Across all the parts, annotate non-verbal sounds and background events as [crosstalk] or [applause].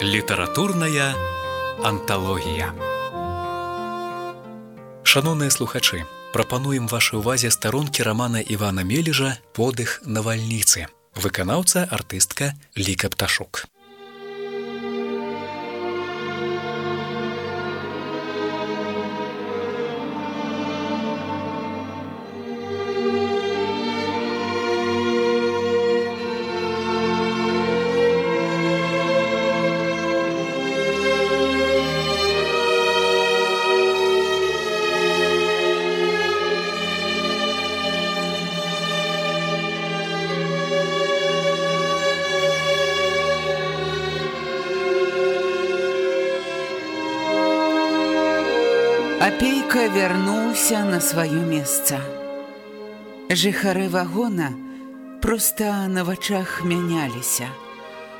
літаратурная анталогія. Шаноўныя слухачы, прапануем вашай увазе старонкі рамана Івана Мележа подых навальніцы. Выканаўца артыстка Ліка пташук. Апейка вярнуўся на сваё месца. Жыхары вагона проста на вачах мяняліся.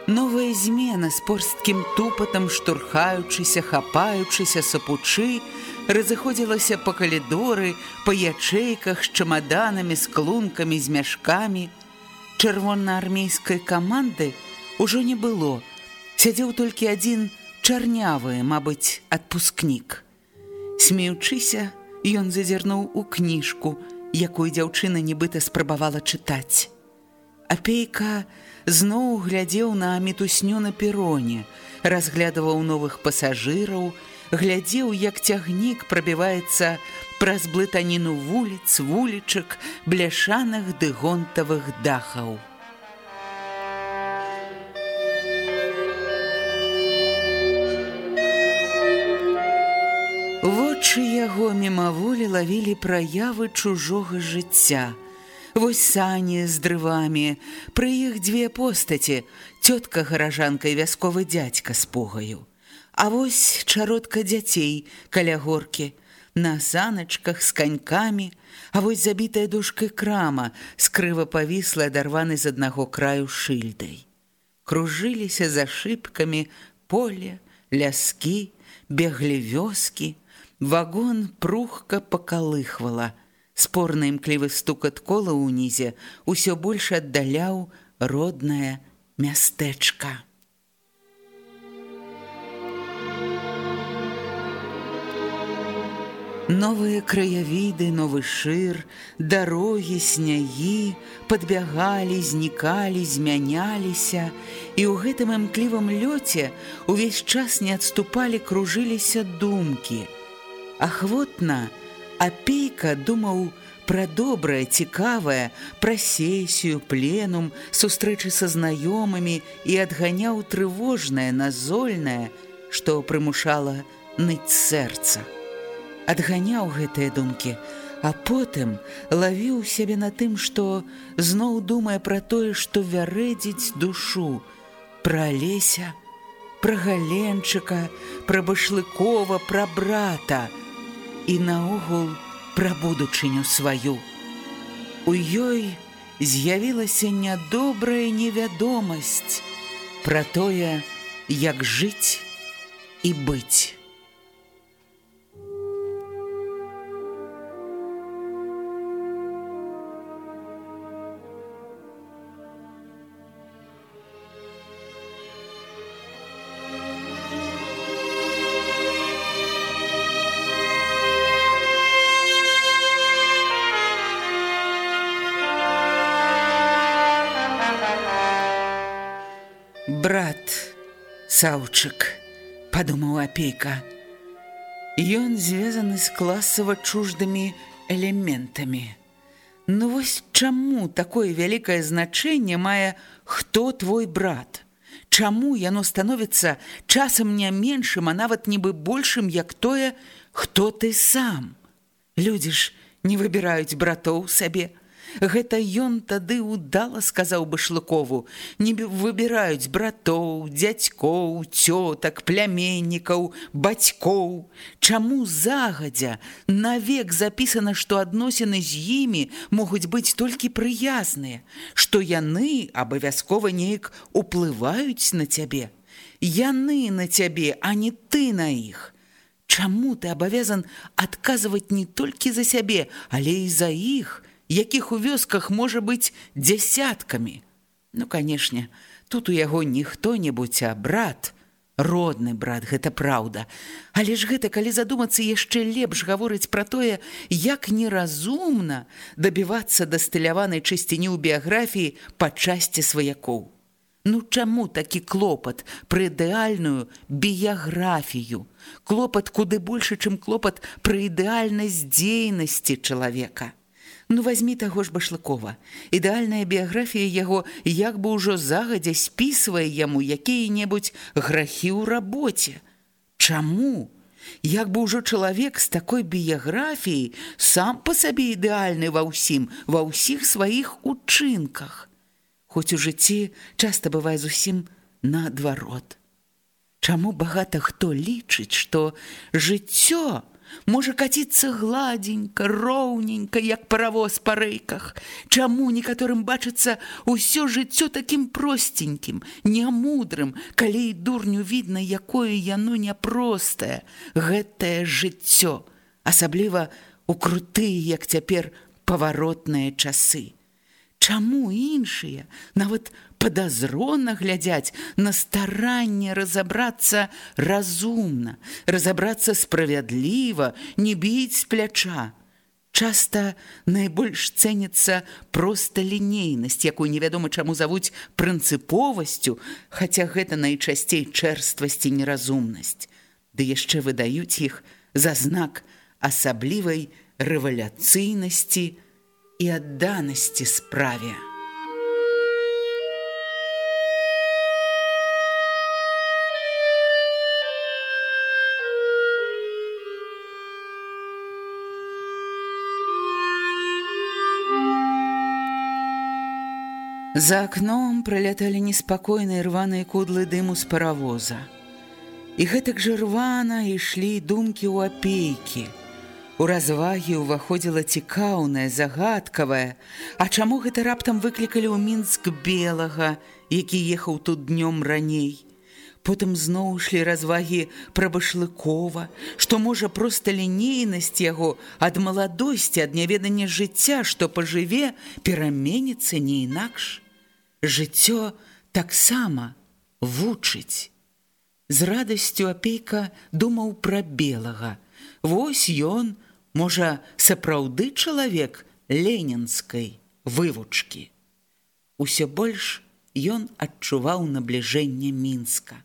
Новая змена з порсткім тупатам, штурхаючыся, хапаючыся сапучы, разыходзілася па калідоры, па ячэйках з чамаданамі, з клункамі, з мяшкамі. Чырвонаармейскай каманды ўжо не было. Сядзеў толькі адзін чарнявы, мабыць, адпускнік. Смеючыся, ён зазірнуў у кніжку, якую дзяўчына нібыта спрабавала чытаць. Апейка зноў глядзеў на мітусню на пероне, разглядываў новых пасажыраў, глядзеў, як цягнік прабіваецца праз блытаніну вуліц, вулічак, бляшаных ды гонтавых дахаў. Вочы яго мімаволі лавілі праявы чужога жыцця. Вось сані з дрывамі, пры іх дзве постаці, цётка гаражанка і вясковы дзядзька з пугаю. А вось чародка дзяцей каля горкі, на саначках з канькамі, а вось забітая дужкай крама, скрыва павісла адарваны з аднаго краю шыльдай. Кружыліся за шыбкамі поле, ляскі, беглі вёскі, Вагон прухка пакалыхвала. Спорны імклівы стукат кола ўнізе ўсё больш аддаляў роднае мястэчка. Новыя краявіды, новы шыр, дарогі, снягі падбягалі, знікалі, змяняліся, і ў гэтым імклівым лёце увесь час не адступалі, кружыліся думкі – Ахвотна апейка думаў пра добрае, цікавае, пра сесію, пленум, сустрэчы са знаёмымі і адганяў трывожнае, назольнае, што прымушала ныць сэрца. Адганяў гэтыя думкі, а потым лавіў сябе на тым, што зноў думае пра тое, што вярэдзіць душу, пра леся, пра галенчыка, пра башлыкова, пра брата, і наогул пра будучыню сваю. У ёй з'явілася нядобрая невядомасць пра тое, як жыць і быць. Саўчык падумаў апейка. Ён звязаны з класава чуждымі элементамі. Ну вось чаму такое вялікае значэнне мае хто твой брат? Чаму яно становіцца часам не меншым а нават нібы большым як тое хто ты сам? Людзі ж не выбіраюць братоў сабе Гэта ён тады удала сказаў башлыкову: Не выбіраюць братоў, дзядзькоў, цётак, пляменнікаў, бацькоў. Чаму загадзя навек запісана, што адносіны з імі могуць быць толькі прыязныя, што яны абавязкова неяк уплываюць на цябе. Яны на цябе, а не ты на іх. Чаму ты абавязан адказваць не толькі за сябе, але і за іх, якіх у вёсках можа быць дзясяткамі. Ну, канешне, тут у яго не хто-небудзь, а брат, родны брат гэта праўда. Але ж гэта калі задумацца яшчэ лепш гаворыць пра тое як неразумна дабівацца дастыляванай чысціні ў біяграфіі па часці сваякоў. Ну чаму такі клопат пры ідэальную біяграфію? Клопат куды больше чым клопат пры ідэальнасць дзейнасці чалавека Ну возьми таго ж башлыкова. Ідэальная біяграфія яго як бы ўжо загадзя спісвае яму якія-небудзь грахі ў рабоце. Чаму? Як бы ўжо чалавек з такой біяграфіяй сам па сабе ідэальны ва ўсім, ва ўсіх сваіх учынках. Хоць у жыцці часта бывае зусім наадварот. Чаму багата хто лічыць, што жыццё, можа каціцца гладзенька, роўненька, як паравоз па рэйках. Чаму некаторым бачыцца ўсё жыццё такім просценькім, нямудрым, калі і дурню відна, якое яно няпростае, гэтае жыццё, асабліва у крутыя, як цяпер паваротныя часы. Чаму іншыя, нават падазрона глядзяць на старанне разабрацца разумна, разабрацца справядліва, не біць з пляча. Часта найбольш цэніцца проста лінейнасць, якую невядома чаму завуць прынцыповасцю, хаця гэта найчасцей чэрствасць і неразумнасць. Ды яшчэ выдаюць іх за знак асаблівай рэваляцыйнасці і адданасці справе. За акном проляталі неспакойныя рваныя кудлы дыму з паравоза. І гэтак жа рвана ішлі думкі ў апейкі. У развагі ўваходзіла цікаўная, загадкавая, А чаму гэта раптам выклікалі ў мінск белага, які ехаў тут днём раней. Потым зноў ішлі развагі пра башлыкова, што можа проста лінейнасць яго ад маладосці, ад няведання жыцця, што пажыве, пераменіцца не інакш жыццё таксама вучыць. З радасцю апейка думаў пра белага. Вось ён, можа, сапраўды чалавек ленінскай вывучкі. Усё больш ён адчуваў набліжэнне мінска.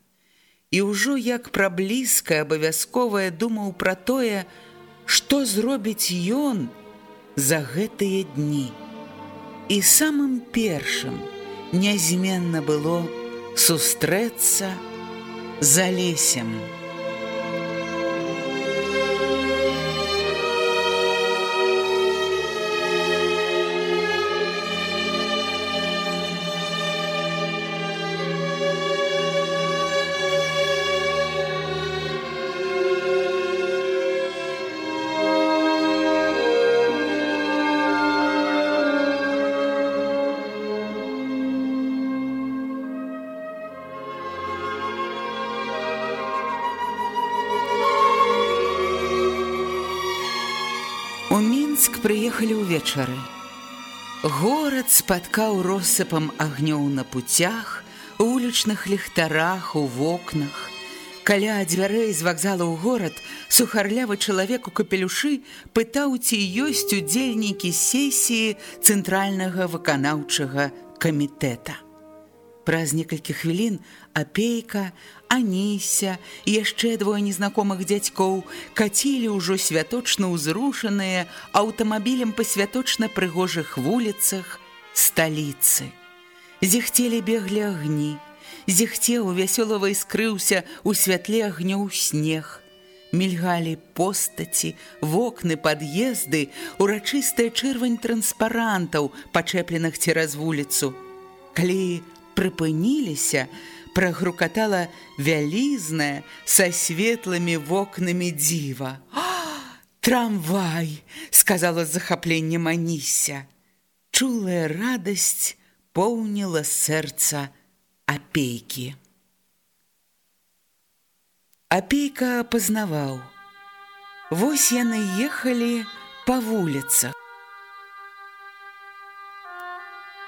І ўжо як пра блізкае абавязковае думаў пра тое, што зробіць ён за гэтыя дні. І самым першым, нязменна было сустрэцца за лесем. Ўвечары. Горад спаткаў россыпам агнёў на пуцях, улічных ліхтарах, у вокнах. Каля дзвярэй з вакзала ў горад сухарлявы чалавек у капелюшы пытаў, ці ёсць удзельнікі сесіі цэнтральнага выканаўчага камітэта. Праз некалькі хвілін апейка, Аніся і яшчэ двое незнакомых дзядзькоў кацілі ўжо святочна ўзрушаныя аўтамабілем па святочна прыгожых вуліцах сталіцы. Зіхцелі беглі агні, зіхцеў вясёлава скрыўся ў святле агнёў снег. Мільгалі постаці, вокны пад'езды, урачыстая чырвань транспарантаў, пачэпленых цераз вуліцу. Калі прыпыніліся, прагрукатала вялізная са светлымі вокнамі дзіва. [gasps] Трамвай, сказала з захапленнем Аніся. Чулая радасць поўніла сэрца апейкі. Апейка пазнаваў. Вось яны ехалі па вуліцах.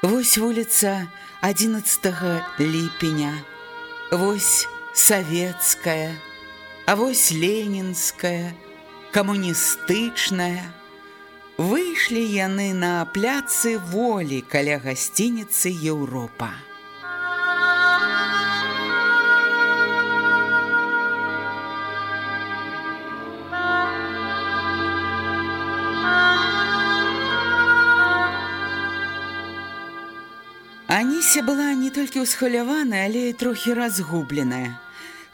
Вось вуліца 11 ліпеня. Вось савецкая, а вось ленінская, камуністычная. Выйшлі яны на пляцы волі каля гасцініцы Еўропа. Аніся была не толькі ўсхваляваная, але і трохі разгубленая.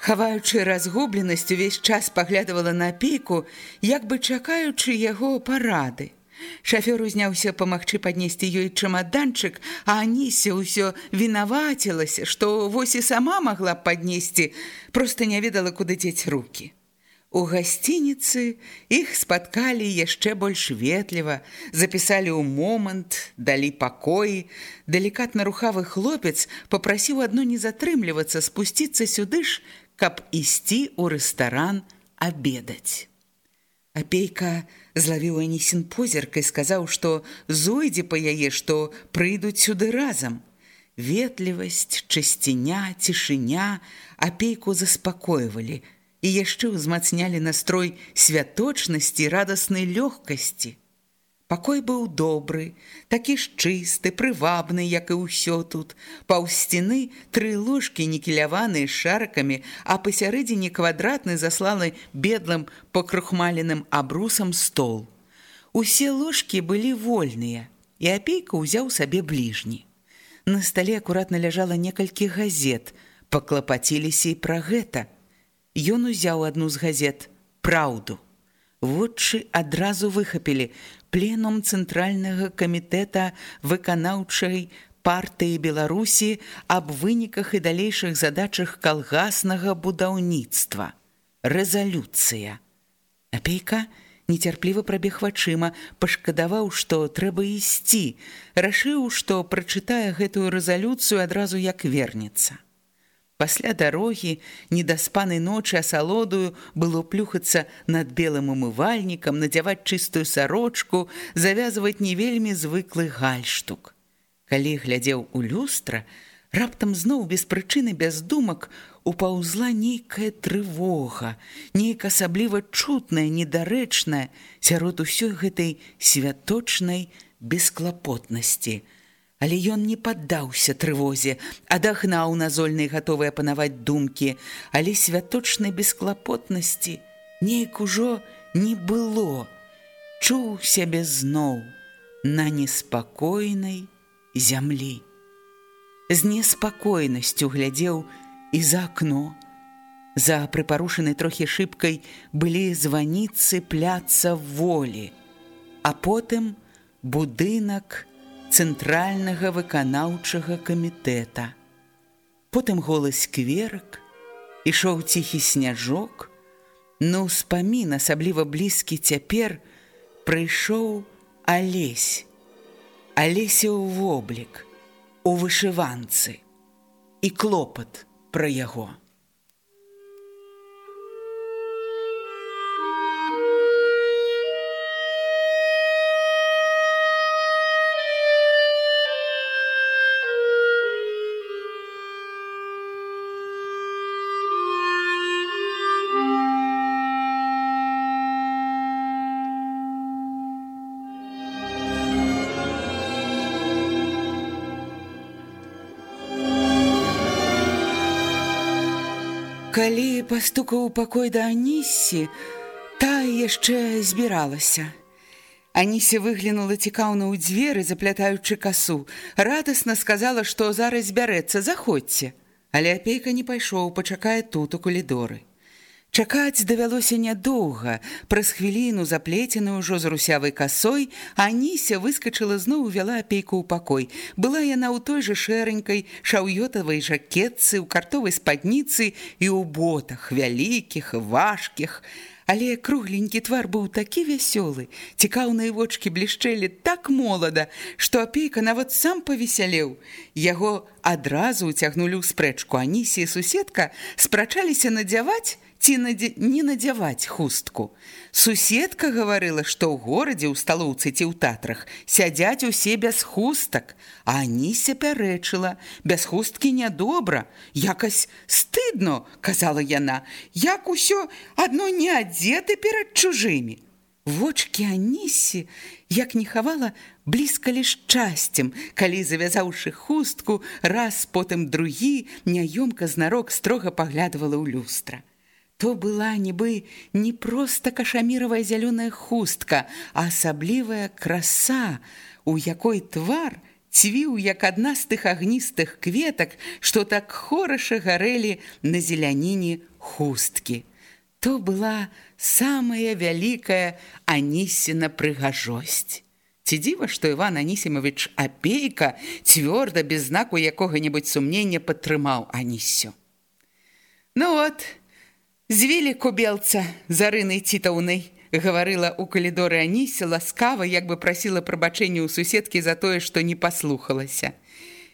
Хаваючы разгубленасць, увесь час паглядывала на пейку, як бы чакаючы яго парады. Шафёр узняўся памагчы паднесці ёй чамаданчык, а Аніся ўсё вінавацілася, што вось і сама магла б паднесці, проста не ведала, куды дзець рукі. У гасцініцы іх спаткалі яшчэ больш ветліва, запісалі ў момант, далі пакоі. Далікатна рухавы хлопец попрасіў адно не затрымлівацца, спусціцца сюды ж, каб ісці ў рэстаран абедаць. Апейка злавіў Анісін позірк і сказаў, што зойдзе па яе, што прыйдуць сюды разам. Ветлівасць, чысціня, цішыня апейку заспакойвалі – і яшчэ ўзмацнялі настрой святочнасці радаснай лёгкасці. Пакой быў добры, такі ж чысты, прывабны, як і ўсё тут. Паўз сцены тры ложкі нікеляваныя шаркамі, а пасярэдзіне квадратны засланы бедлым пакрухмаленым абрусам стол. Усе ложкі былі вольныя, і апейка ўзяў сабе бліжні. На стале акуратна ляжала некалькі газет, паклапаціліся і пра гэта – Ён узяў адну з газет праўду. Вочы адразу выхапілі пленум цэнтральнага камітэта выканаўчай партыі Беларусі аб выніках і далейшых задачах калгаснага будаўніцтва. Рэзалюцыя. Апейка нецярпліва прабег вачыма, пашкадаваў, што трэба ісці, рашыў, што прачытае гэтую рэзалюцыю адразу як вернецца. Пасля дарогі, недаспанай ночы асалодую было плюхацца над белым умывальнікам, надзяваць чыстую сарочку, завязваць не вельмі звыклы гальштук. Калі глядзеў у люстра, раптам зноў без прычыны без думак упаўзла нейкая трывога, нейк асабліва чутная, недарэчная сярод усёй гэтай святочнай бесклапотнасці – Але ён не паддаўся трывозе, адагнаў назольнай гатовыя панаваць думкі, але святочнай бесклапотнасці неяк ужо не было. Чуў сябе зноў на неспакойнай зямлі. З неспакойнасцю глядзеў і за акно. За прыпарушанай трохі шыбкай былі званіцы пляца волі, а потым будынак, цэнтральнага выканаўчага камітэта. Потым голас кверак, ішоў ціхі сняжок, но ўспамін асабліва блізкі цяпер прыйшоў алесь. Алесе ў воблік, у вышыванцы і клопат пра яго. Пастукаў пакой да Анісі, та яшчэ збіралася. Анісі выглянула цікаўна ў дзверы, заплятаючы касу. Радасна сказала, што зараз збярэцца, заходзьце. Але апейка не пайшоў, пачакае тут у калідоры. Чакаць давялося нядоўга. Праз хвіліну заплецены ўжо з русявай касой, Аніся выскачыла зноў вяла апейку ў пакой. Была яна ў той жа шэранькай шаўётавай жакетцы, у картовай спадніцы і ў ботах вялікіх, важкіх. Але кругленькі твар быў такі вясёлы, цікаўныя вочки блішчэлі так молада, што апейка нават сам павесялеў. Яго адразу ўцягнулі ў спрэчку Анісі і суседка спрачаліся надзяваць ці надзе... не надзяваць хустку. Суседка гаварыла, што ў горадзе ў сталоўцы ці ў татрах сядзяць усе без хустак, а Аніся пярэчыла: без хусткі нядобра, якась стыдно, казала яна, як усё адно не адзеты перад чужымі. Вочки Анісі, як не хавала, блізкалі шчасцем, калі завязаўшы хустку, раз потым другі, няёмка знарок строга паглядывала ў люстра. То была нібы не проста кашаміравая зялёная хустка, а асаблівая краса, у якой твар цвіў як адна з тых агністых кветак, што так хораша гарэлі на зеляніне хусткі. То была самая вялікая Анісіна прыгажосць. Ці дзіва, што Іван Анісімович Апейка цвёрда без знаку якога-небудзь сумнення падтрымаў Анісю. Ну вот, Звілі кубелца зарынай цітаўнай, гаварыла ў калідоры Анісі ласкава, як бы прасіла прабачэння ў суседкі за тое, што не паслухалася.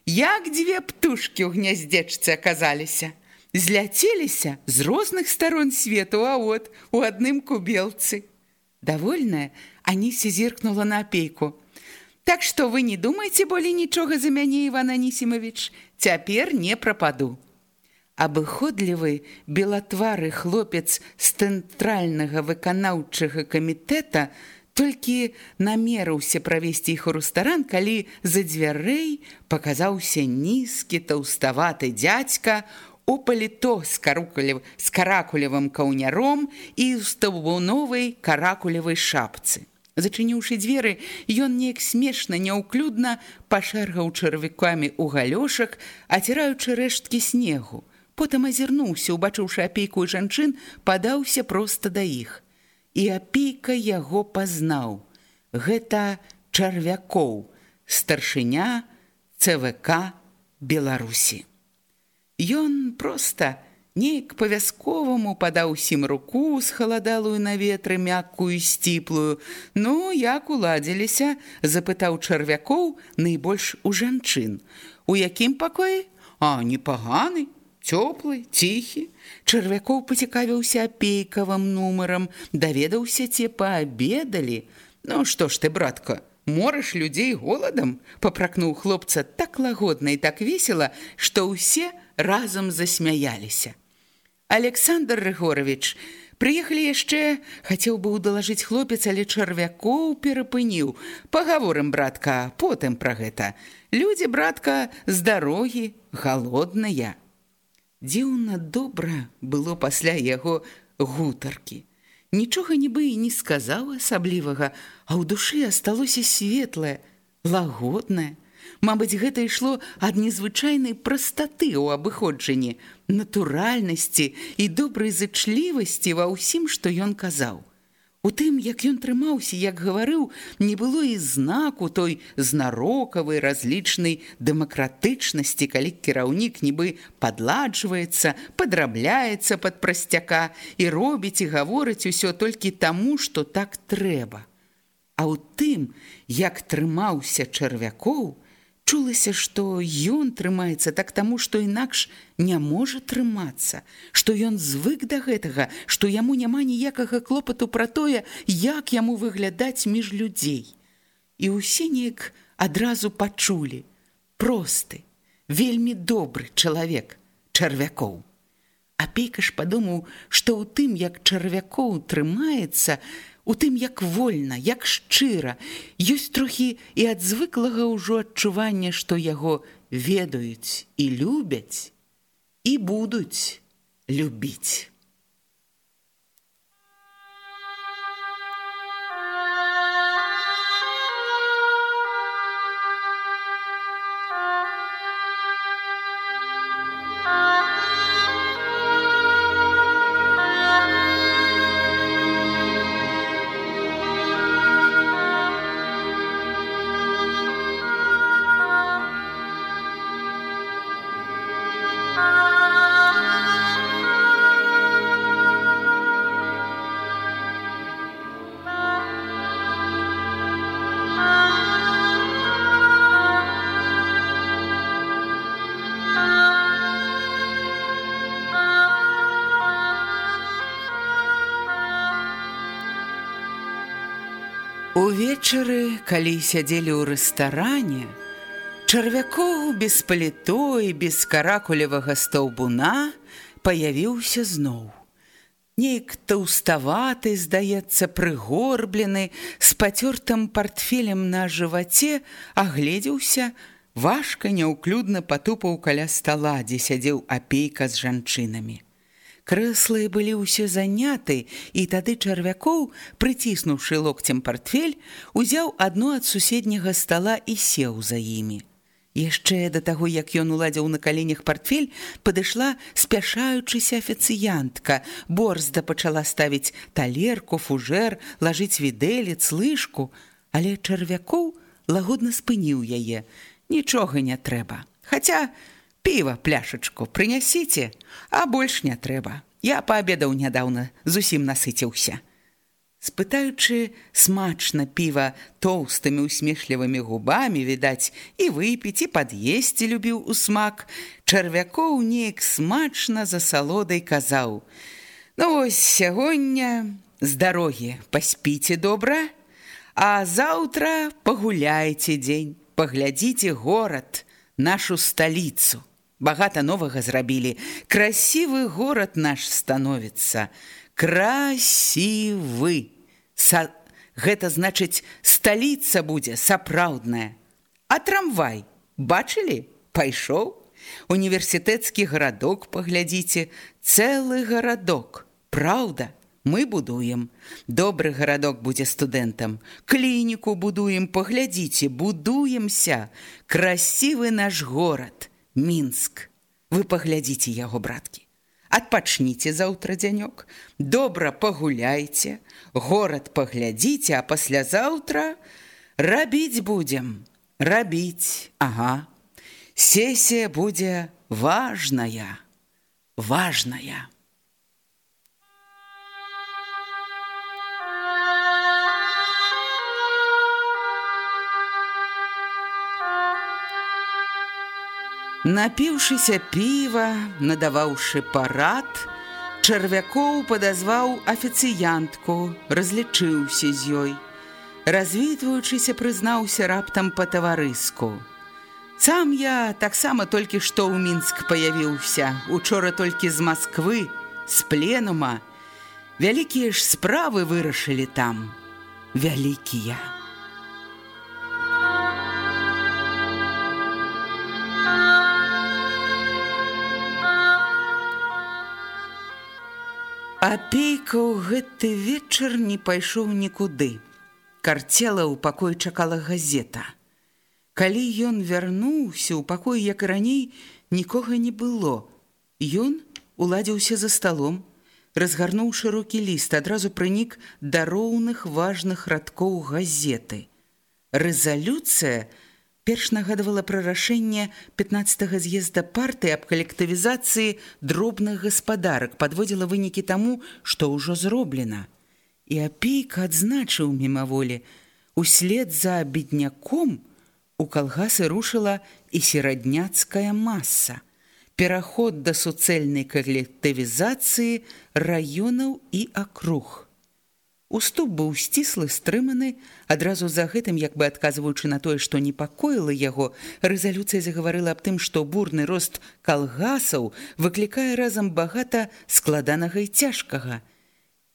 Як дзве птушкі ў гняздзечцы аказаліся, зляцеліся з розных старон свету, а от у адным кубелцы. Давольная Анісі зіркнула на апейку. Так што вы не думаеце болей нічога за мяне, Іван Анісімович, цяпер не прападу абыходлівы белатвары хлопец з цэнтральнага выканаўчага камітэта толькі намерыўся правесці іх у рэстаран, калі за дзвярэй паказаўся нізкі таўставаты дзядзька у паліто з карукалев з каракулевым каўняром і ў новай каракулевай шапцы. Зачыніўшы дзверы, ён неяк смешна, няўклюдна пашэргаў чарвікамі ў галёшак, аціраючы рэшткі снегу потым азірнуўся, убачыўшы апейку і жанчын, падаўся проста да іх. І апейка яго пазнаў. Гэта чарвякоў, старшыня ЦВК Беларусі. Ён проста неяк па-вясковаму падаў усім руку з халадалую на ветры мяккую сціплую. Ну, як уладзіліся, запытаў чарвякоў найбольш у жанчын. У якім пакоі? А непаганы, цёплы, ціхі, чарвякоў пацікавіўся апейкавым нумарам, даведаўся ці паабедалі. Ну што ж ты, братка, морыш людзей голадам, папракнуў хлопца так лагодна і так весела, што ўсе разам засмяяліся. Александр Рыгорович, Прыехалі яшчэ, хацеў быў далажыць хлопец, але чарвякоў перапыніў. Пагаворым, братка, потым пра гэта. Людзі, братка, з дарогі, галодныя. Дзіўна добра было пасля яго гутаркі. Нічога нібы і не сказаў асаблівага, а ў душы асталося светлае, лагоднае. Мабыць, гэта ішло ад незвычайнай прастаты ў абыходжанні, натуральнасці і добрай зычлівасці ва ўсім, што ён казаў. У тым, як ён трымаўся, як гаварыў, не было і знаку той знарокавай разлічнай дэмакратычнасці, калі кіраўнік нібы падладжваецца, падрабляецца пад прасцяка і робіць і гаворыць усё толькі таму, што так трэба. А ў тым, як трымаўся чарвякоў, Чулася, што ён трымаецца так таму, што інакш не можа трымацца, што ён звык да гэтага, што яму няма ніякага клопату пра тое, як яму выглядаць між людзей. І ўсе неяк адразу пачулі: просты, вельмі добры чалавек чарвякоў. Апейка ж падумаў, што ў тым, як чарвякоў трымаецца, У тым, як вольна, як шчыра, ёсць трохі і ад звыклага ўжо адчування, што яго ведаюць і любяць і будуць любіць. Увечары, калі сядзелі ў рэстаране, чарвякоў без паліто і без каракулевага стаўбуна паявіўся зноў. Нейк таўставаты, здаецца, прыгорблены, з пацёртым партфелем на жываце, агледзеўся, важка няўклюдна патупаў каля стала, дзе сядзеў апейка з жанчынамі. Крэслы былі ўсе заняты, і тады чарвякоў, прыціснуўшы локцем партфель, узяў адно ад суседняга стала і сеў за імі. Яшчэ да таго, як ён уладзіў на каленях партфель, падышла спяшаючыся афіцыянтка. Борзда пачала ставіць талерку, фужэр, лажыць відэлец, лыжку, але чарвякоў лагодна спыніў яе. Нічога не трэба. Хаця піва пляшачку прынясіце, а больш не трэба. Я паабедаў нядаўна, зусім насыціўся спытаючы смачна піва тоўстымі усмешлівымі губамі відаць і выпіць і пад'есці любіў у смак чарвякоў неяк смачна за салодай казаў ну вось сягоння з дарогі паспіце добра а заўтра пагуляйце дзень паглядзіце горад нашу сталіцу багата новага зрабілі красивы горад наш становіцца красивы Са... Гэта значыць, сталіца будзе сапраўдная. А трамвай бачылі, пайшоў. Універсітэцкі гарадок паглядзіце, цэлы гарадок. Праўда, мы будуем. Добры гарадок будзе студэнтам. Клініку будуем, паглядзіце, будуемся. Красівы наш горад, Мінск. Вы паглядзіце яго браткі. Адпачніце заўтра дзянёк, добра пагуляйце, горад паглядзіце, а паслязаўтра рабіць будзем, рабіць, ага. Сесія будзе важная, важная. Напіўшыся піва, надаваўшы парад, чарвякоў падазваў афіцыянтку, разлічыўся з ёй. Развітваючыся, прызнаўся раптам па-таварыску. Сам я таксама толькі што ў мінск паявіўся, учора толькі з Масквы, з пленума. Вялікія ж справы вырашылі там, вялікія. Апейка ў гэты вечар не пайшоў нікуды. Карцела ў пакой чакала газета. Калі ён вярнуўся ў пакой, як раней, нікога не было. Ён уладзіўся за сталом, разгарнуў шырокі ліст, адразу прынік да роўных важных радкоў газеты. Рэзалюцыя, перш нагадывала пра рашэнне 15 з'езда партыі аб калектывізацыі дробных гаспадарак, падводзіла вынікі таму, што ўжо зроблена. І апейка адзначыў мімаволі, услед за бедняком у калгасы рушыла і серадняцкая маса. Пераход да суцэльнай калектывізацыі раёнаў і акруг. Уступ быў сціслы стрыманы, адразу за гэтым як бы адказваючы на тое, што непакоіла яго, рэзалюцыя загаварыла аб тым, што бурны рост калгасаў выклікае разам багата складанага і цяжкага.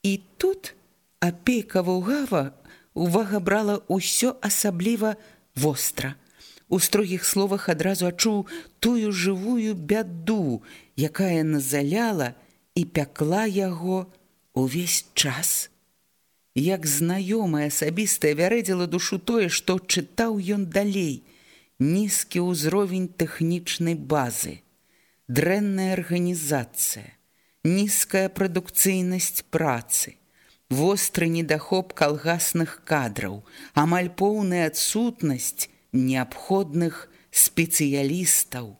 І тут апейка вугава увага брала ўсё асабліва востра. У строгіх словах адразу адчуў тую жывую бяду, якая назаляла і пякла яго увесь час як знаёмая асабістая вярэдзіла душу тое, што чытаў ён далей, нізкі ўзровень тэхнічнай базы, дрэнная арганізацыя, нізкая прадукцыйнасць працы, востры недахоп калгасных кадраў, амаль поўная адсутнасць неабходных спецыялістаў.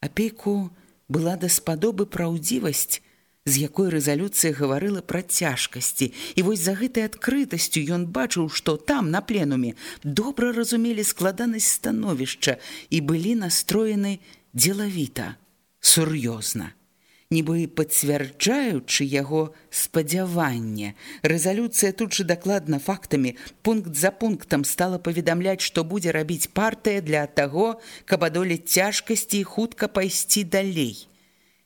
Апейку была даспадобы праўдзівасць, з якой рэзалюцыя гаварыла пра цяжкасці. І вось за гэтай адкрытасцю ён бачыў, што там на пленуме добра разумелі складанасць становішча і былі настроены дзелавіта, сур'ёзна. нібы пацвярджаючы яго спадзяванне. Рэзалюцыя тут жа дакладна фактамі пункт за пунктам стала паведамляць, што будзе рабіць партыя для таго, каб адолець цяжкасці і хутка пайсці далей.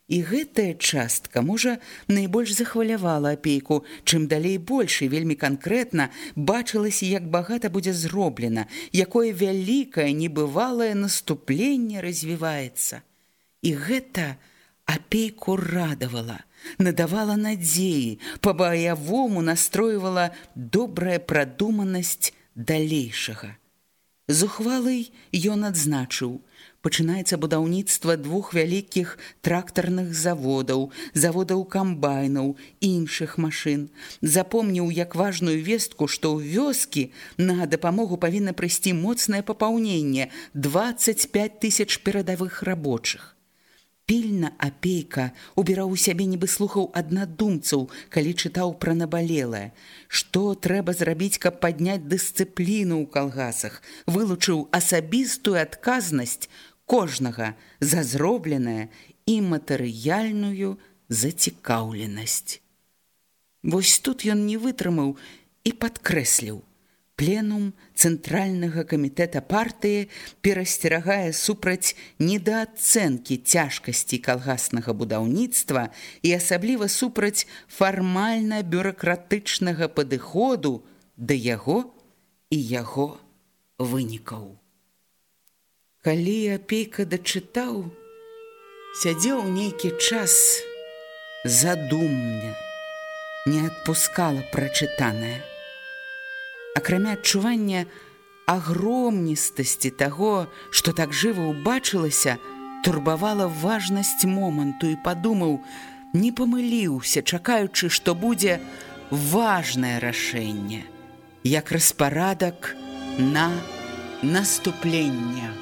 І гэтая частка можа найбольш захвалявала апейку, чым далей больш і вельмі канкрэтна бачылася, як багата будзе зроблена, якое вялікае небывалае наступленне развіваецца. І гэта, апейку радавала, надавала надзеі, па-баявому настройвала добрая прадуманасць далейшага. Зухвалый ён адзначыў: пачынаецца будаўніцтва двух вялікіх трактарных заводаў, заводаў камбайнаў і іншых машын. Запомніў як важную вестку, што ў вёскі на дапамогу павінна прыйсці моцнае папаўненне 25 тысяч перадавых рабочых. Пільна апейка убіраў у сябе нібы слухаў аднадумцаў, калі чытаў пра набалелае, што трэба зрабіць, каб падняць дысцыпліну ў калгасах, вылучыў асабістую адказнасць кожнага за зробленае і матэрыяльную зацікаўленасць. Вось тут ён не вытрымаў і падкрэсліў: Пленум цэнтральнага камітэта партыі перасцерагае супраць недаацэнкі цяжкасці калгаснага будаўніцтва і асабліва супраць фармальна-бюракратычнага падыходу да яго і яго вынікаў. Калі апейка дачытаў, сядзеў нейкі час задумня, не адпускала прачытанае акрамя адчування агромністасці таго, што так жыва ўбачылася, турбавала важнасць моманту і падумаў, не памыліўся, чакаючы, што будзе важнае рашэнне, як распарадак на наступлення.